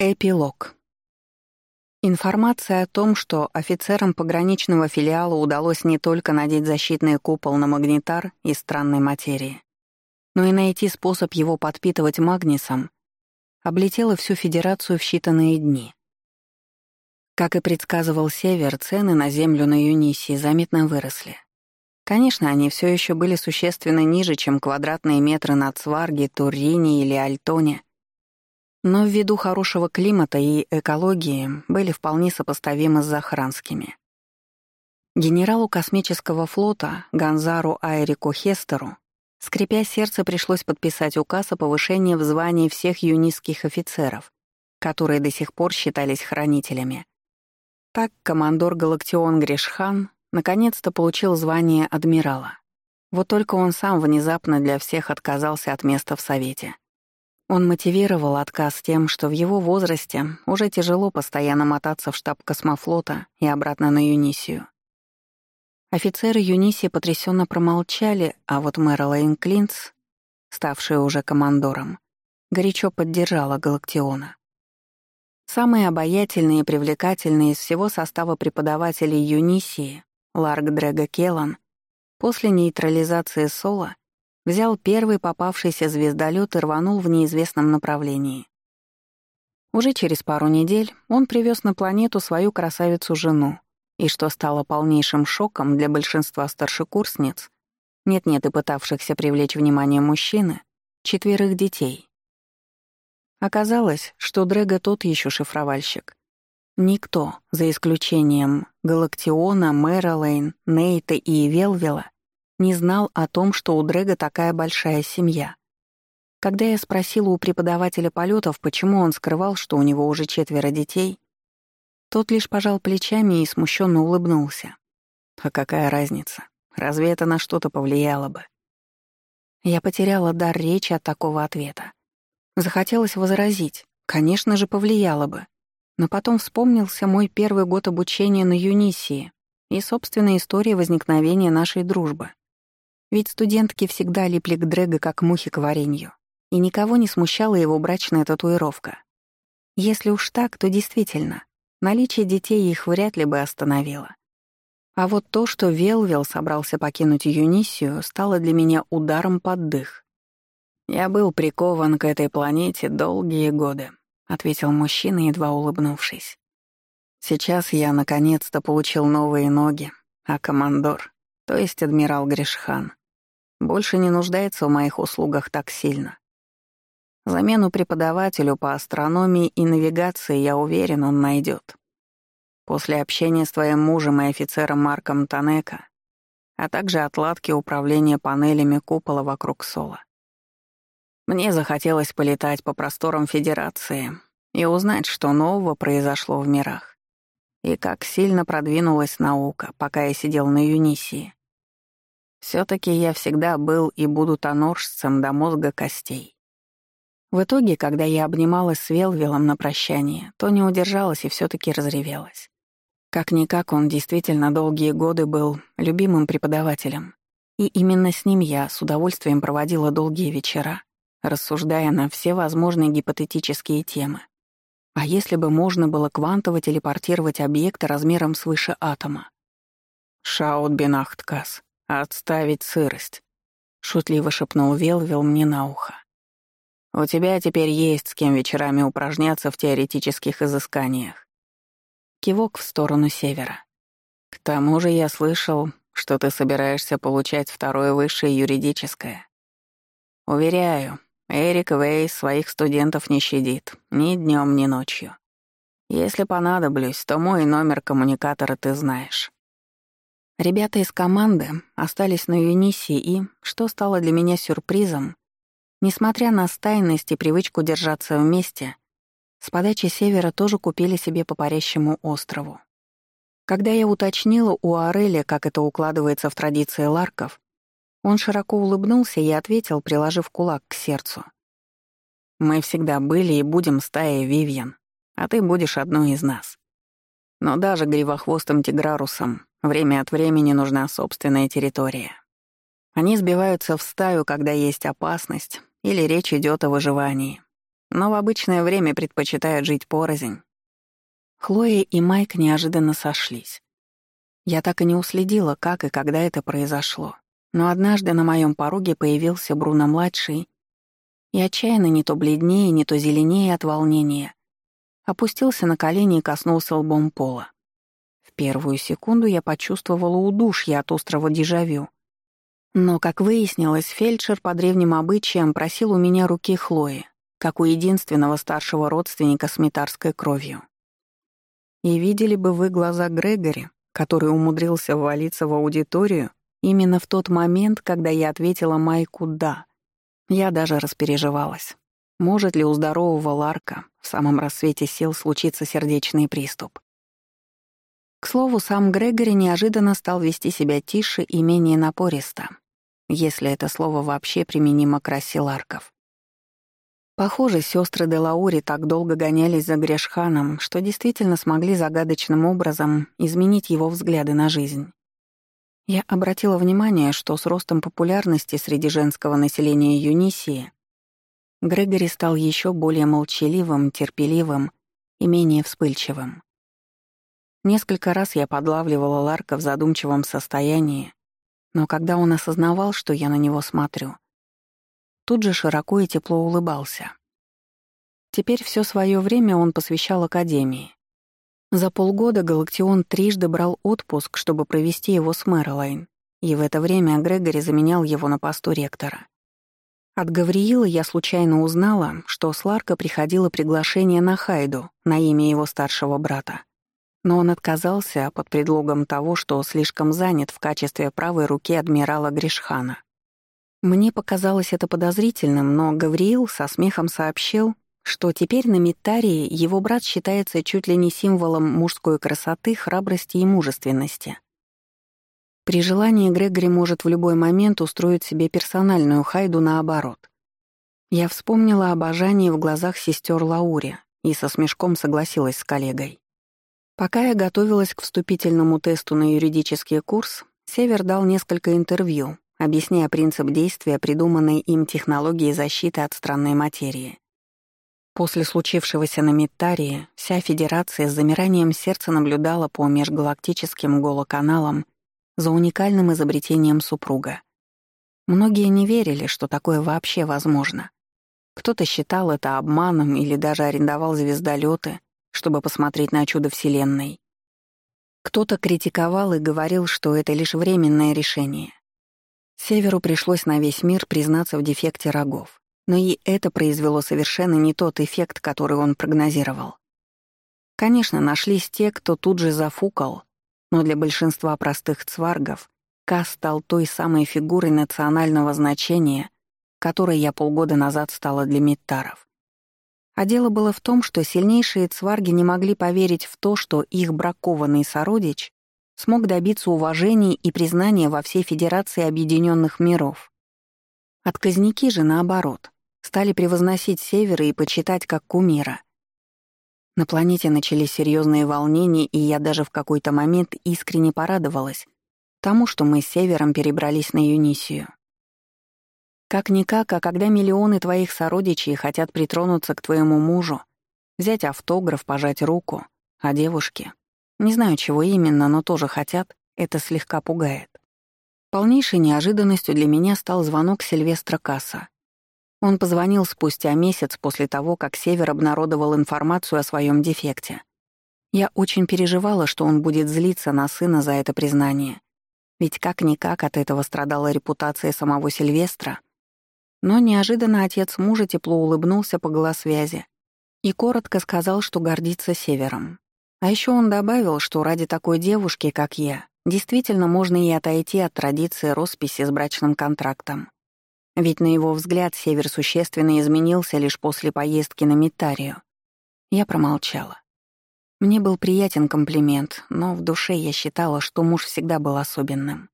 Эпилог. Информация о том, что офицерам пограничного филиала удалось не только надеть защитный купол на магнитар из странной материи, но и найти способ его подпитывать магнисом, облетела всю Федерацию в считанные дни. Как и предсказывал Север, цены на землю на Юнисии заметно выросли. Конечно, они все еще были существенно ниже, чем квадратные метры на Цварге, Туррине или Альтоне — но ввиду хорошего климата и экологии были вполне сопоставимы с захранскими. Генералу космического флота Ганзару Айрику Хестеру, скрипя сердце, пришлось подписать указ о повышении в звании всех юнистских офицеров, которые до сих пор считались хранителями. Так командор Галактион Гришхан наконец-то получил звание адмирала. Вот только он сам внезапно для всех отказался от места в Совете. Он мотивировал отказ тем, что в его возрасте уже тяжело постоянно мотаться в штаб космофлота и обратно на Юнисию. Офицеры Юнисии потрясенно промолчали, а вот Мэрилайн Клинц, ставшая уже командором, горячо поддержала Галактиона. Самые обаятельные и привлекательные из всего состава преподавателей Юнисии, Ларк Дрэга Келлан, после нейтрализации Сола взял первый попавшийся звездолет и рванул в неизвестном направлении. Уже через пару недель он привез на планету свою красавицу-жену, и что стало полнейшим шоком для большинства старшекурсниц, нет-нет и пытавшихся привлечь внимание мужчины, четверых детей. Оказалось, что Дрэга тот еще шифровальщик. Никто, за исключением Галактиона, Мэрилейн, Нейта и Велвела, не знал о том, что у Дрэга такая большая семья. Когда я спросила у преподавателя полетов, почему он скрывал, что у него уже четверо детей, тот лишь пожал плечами и смущенно улыбнулся. А какая разница? Разве это на что-то повлияло бы? Я потеряла дар речи от такого ответа. Захотелось возразить. Конечно же, повлияло бы. Но потом вспомнился мой первый год обучения на Юнисии и собственная история возникновения нашей дружбы. Ведь студентки всегда липли к Дрэго как мухи к варенью, и никого не смущала его брачная татуировка. Если уж так, то действительно, наличие детей их вряд ли бы остановило. А вот то, что Велвел собрался покинуть Юнисию, стало для меня ударом под дых. «Я был прикован к этой планете долгие годы», — ответил мужчина, едва улыбнувшись. «Сейчас я наконец-то получил новые ноги, а командор, то есть адмирал Гришхан, больше не нуждается в моих услугах так сильно. Замену преподавателю по астрономии и навигации, я уверен, он найдет. После общения с твоим мужем и офицером Марком Танека, а также отладки управления панелями купола вокруг Сола. Мне захотелось полетать по просторам Федерации и узнать, что нового произошло в мирах, и как сильно продвинулась наука, пока я сидел на Юнисии. все таки я всегда был и буду тоноржцем до мозга костей. В итоге, когда я обнималась с Велвилом на прощание, то не удержалась и все таки разревелась. Как-никак он действительно долгие годы был любимым преподавателем. И именно с ним я с удовольствием проводила долгие вечера, рассуждая на все возможные гипотетические темы. А если бы можно было квантово телепортировать объекты размером свыше атома? «Шаутбенахткас, отставить сырость», — шутливо шепнул Велвел мне на ухо. «У тебя теперь есть с кем вечерами упражняться в теоретических изысканиях». Кивок в сторону севера. «К тому же я слышал, что ты собираешься получать второе высшее юридическое. Уверяю, Эрик Вейс своих студентов не щадит, ни днем, ни ночью. Если понадоблюсь, то мой номер коммуникатора ты знаешь. Ребята из команды остались на Юнисе и, что стало для меня сюрпризом, несмотря на стайность и привычку держаться вместе, с подачи севера тоже купили себе по парящему острову. Когда я уточнила у Ареля, как это укладывается в традиции ларков, он широко улыбнулся и ответил, приложив кулак к сердцу. «Мы всегда были и будем стаей Вивьен, а ты будешь одной из нас. Но даже гривохвостым тиграрусам время от времени нужна собственная территория. Они сбиваются в стаю, когда есть опасность или речь идет о выживании. но в обычное время предпочитают жить порознь. Хлоя и Майк неожиданно сошлись. Я так и не уследила, как и когда это произошло. Но однажды на моем пороге появился Бруно-младший и отчаянно не то бледнее, не то зеленее от волнения. Опустился на колени и коснулся лбом пола. В первую секунду я почувствовала удушье от острого дежавю. Но, как выяснилось, фельдшер по древним обычаям просил у меня руки Хлои, как у единственного старшего родственника с метарской кровью. И видели бы вы глаза Грегори, который умудрился ввалиться в аудиторию именно в тот момент, когда я ответила Майку «да». Я даже распереживалась. Может ли у здорового Ларка в самом рассвете сил случиться сердечный приступ? К слову, сам Грегори неожиданно стал вести себя тише и менее напористо, если это слово вообще применимо к расе Ларков. Похоже, сестры Делаури так долго гонялись за Грешханом, что действительно смогли загадочным образом изменить его взгляды на жизнь. Я обратила внимание, что с ростом популярности среди женского населения Юнисии Грегори стал еще более молчаливым, терпеливым и менее вспыльчивым. Несколько раз я подлавливала Ларка в задумчивом состоянии, но когда он осознавал, что я на него смотрю, тут же широко и тепло улыбался. Теперь все свое время он посвящал Академии. За полгода Галактион трижды брал отпуск, чтобы провести его с Мэрилайн, и в это время Грегори заменял его на посту ректора. От Гавриила я случайно узнала, что с Ларка приходило приглашение на Хайду на имя его старшего брата. Но он отказался под предлогом того, что слишком занят в качестве правой руки адмирала Гришхана. Мне показалось это подозрительным, но Гавриил со смехом сообщил, что теперь на Митарии его брат считается чуть ли не символом мужской красоты, храбрости и мужественности. При желании Грегори может в любой момент устроить себе персональную хайду наоборот. Я вспомнила обожание в глазах сестер Лаури и со смешком согласилась с коллегой. Пока я готовилась к вступительному тесту на юридический курс, Север дал несколько интервью, объясняя принцип действия придуманной им технологии защиты от странной материи. После случившегося на Миттарии вся Федерация с замиранием сердца наблюдала по межгалактическим голоканалам за уникальным изобретением супруга. Многие не верили, что такое вообще возможно. Кто-то считал это обманом или даже арендовал звездолеты, чтобы посмотреть на чудо Вселенной. Кто-то критиковал и говорил, что это лишь временное решение, Северу пришлось на весь мир признаться в дефекте рогов, но и это произвело совершенно не тот эффект, который он прогнозировал. Конечно, нашлись те, кто тут же зафукал, но для большинства простых цваргов Ка стал той самой фигурой национального значения, которой я полгода назад стала для Миттаров. А дело было в том, что сильнейшие цварги не могли поверить в то, что их бракованный сородич смог добиться уважения и признания во всей Федерации Объединенных Миров. Отказники же, наоборот, стали превозносить Севера и почитать как кумира. На планете начались серьезные волнения, и я даже в какой-то момент искренне порадовалась тому, что мы с Севером перебрались на Юнисию. Как-никак, а когда миллионы твоих сородичей хотят притронуться к твоему мужу, взять автограф, пожать руку, а девушки не знаю, чего именно, но тоже хотят, это слегка пугает. Полнейшей неожиданностью для меня стал звонок Сильвестра Касса. Он позвонил спустя месяц после того, как Север обнародовал информацию о своем дефекте. Я очень переживала, что он будет злиться на сына за это признание. Ведь как-никак от этого страдала репутация самого Сильвестра. Но неожиданно отец мужа тепло улыбнулся по голосвязи и коротко сказал, что гордится Севером. А еще он добавил, что ради такой девушки, как я, действительно можно и отойти от традиции росписи с брачным контрактом. Ведь на его взгляд Север существенно изменился лишь после поездки на Митарию. Я промолчала. Мне был приятен комплимент, но в душе я считала, что муж всегда был особенным.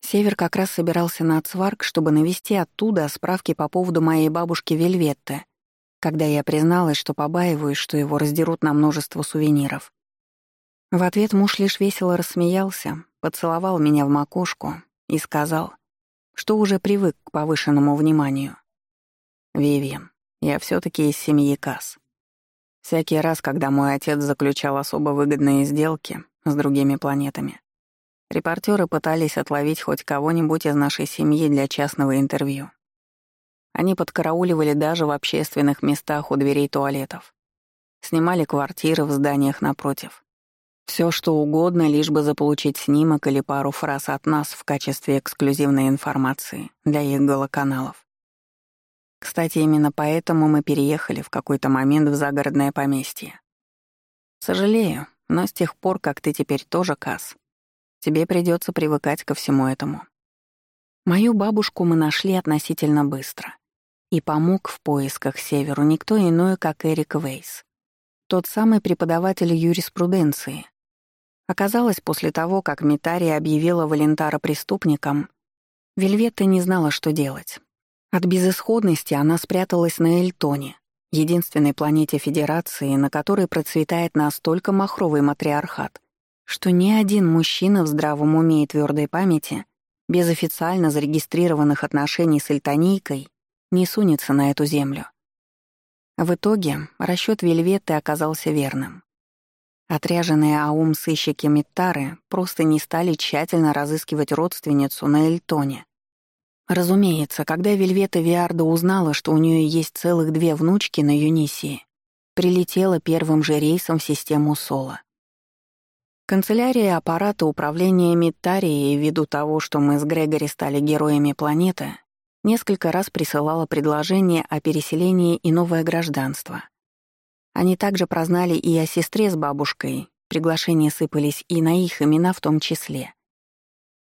Север как раз собирался на Ацварк, чтобы навести оттуда справки по поводу моей бабушки Вельветты, когда я призналась, что побаиваюсь, что его раздерут на множество сувениров. В ответ муж лишь весело рассмеялся, поцеловал меня в макушку и сказал, что уже привык к повышенному вниманию. «Вивьен, я все таки из семьи Касс. Всякий раз, когда мой отец заключал особо выгодные сделки с другими планетами, репортеры пытались отловить хоть кого-нибудь из нашей семьи для частного интервью. Они подкарауливали даже в общественных местах у дверей туалетов. Снимали квартиры в зданиях напротив. Все что угодно, лишь бы заполучить снимок или пару фраз от нас в качестве эксклюзивной информации для их голоканалов. Кстати, именно поэтому мы переехали в какой-то момент в загородное поместье. Сожалею, но с тех пор, как ты теперь тоже Кас, тебе придется привыкать ко всему этому. Мою бабушку мы нашли относительно быстро. И помог в поисках Северу никто иной, как Эрик Вейс. Тот самый преподаватель юриспруденции. Оказалось, после того, как Митария объявила Валентара преступником, Вельветта не знала, что делать. От безысходности она спряталась на Эльтоне, единственной планете Федерации, на которой процветает настолько махровый матриархат, что ни один мужчина в здравом уме и твердой памяти без официально зарегистрированных отношений с Эльтонийкой не сунется на эту землю. В итоге расчет Вельветты оказался верным. Отряженные аум сыщики Миттары просто не стали тщательно разыскивать родственницу на Эльтоне, Разумеется, когда Вельвета Виарда узнала, что у нее есть целых две внучки на Юнисии, прилетела первым же рейсом в систему Соло. Канцелярия аппарата управления Миттарией, ввиду того, что мы с Грегори стали героями планеты, несколько раз присылала предложение о переселении и новое гражданство. Они также прознали и о сестре с бабушкой, приглашения сыпались и на их имена в том числе.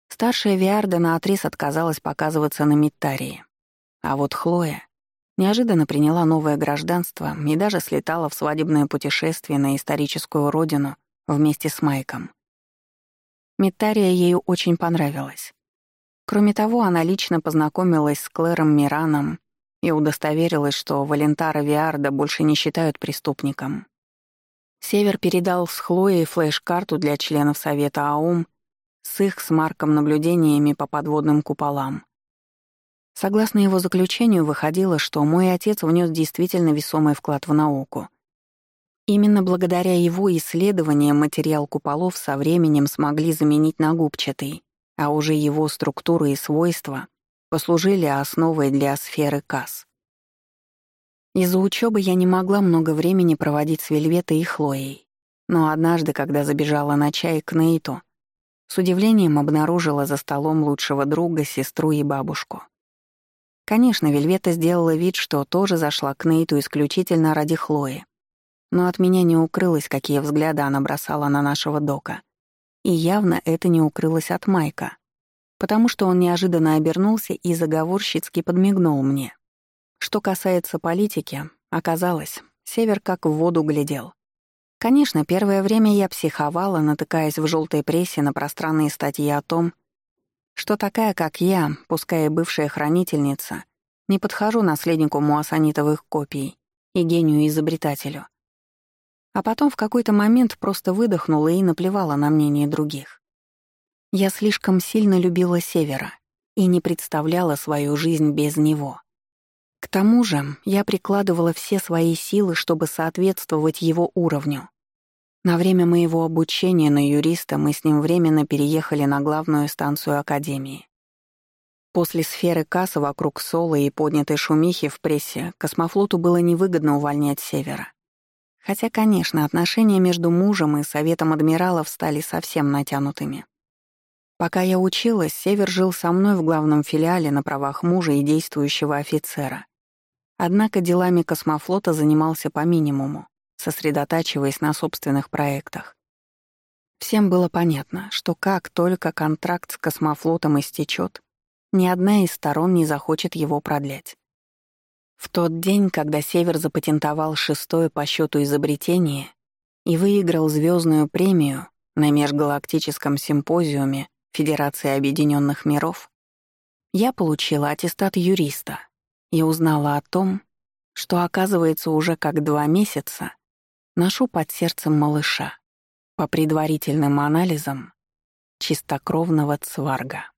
Старшая Виарда наотрез отказалась показываться на Миттарии. А вот Хлоя неожиданно приняла новое гражданство и даже слетала в свадебное путешествие на историческую родину вместе с Майком. Миттария ею очень понравилась. Кроме того, она лично познакомилась с Клэром Мираном и удостоверилась, что Валентара Виарда больше не считают преступником. Север передал с Хлоей флеш-карту для членов Совета АУМ с их с Марком наблюдениями по подводным куполам. Согласно его заключению, выходило, что мой отец внес действительно весомый вклад в науку. Именно благодаря его исследованиям материал куполов со временем смогли заменить на губчатый, а уже его структура и свойства послужили основой для сферы КАС. Из-за учебы я не могла много времени проводить с Вельветой и Хлоей. Но однажды, когда забежала на чай к Нейту, с удивлением обнаружила за столом лучшего друга, сестру и бабушку. Конечно, Вельвета сделала вид, что тоже зашла к Нейту исключительно ради Хлои. Но от меня не укрылось, какие взгляды она бросала на нашего Дока. И явно это не укрылось от Майка, потому что он неожиданно обернулся и заговорщицки подмигнул мне. Что касается политики, оказалось, Север как в воду глядел. Конечно, первое время я психовала, натыкаясь в желтой прессе на пространные статьи о том, что такая, как я, пускай и бывшая хранительница, не подхожу наследнику муассанитовых копий и гению-изобретателю. А потом в какой-то момент просто выдохнула и наплевала на мнение других. Я слишком сильно любила Севера и не представляла свою жизнь без него. К тому же я прикладывала все свои силы, чтобы соответствовать его уровню. На время моего обучения на юриста мы с ним временно переехали на главную станцию Академии. После сферы кассы вокруг Соло и поднятой шумихи в прессе космофлоту было невыгодно увольнять Севера. Хотя, конечно, отношения между мужем и Советом адмиралов стали совсем натянутыми. Пока я училась, Север жил со мной в главном филиале на правах мужа и действующего офицера. Однако делами космофлота занимался по минимуму, сосредотачиваясь на собственных проектах. Всем было понятно, что как только контракт с космофлотом истечет, ни одна из сторон не захочет его продлять. В тот день, когда Север запатентовал шестое по счету изобретение и выиграл звездную премию на межгалактическом симпозиуме Федерации Объединенных Миров, я получила аттестат юриста, и узнала о том, что, оказывается, уже как два месяца ношу под сердцем малыша, по предварительным анализам, чистокровного цварга.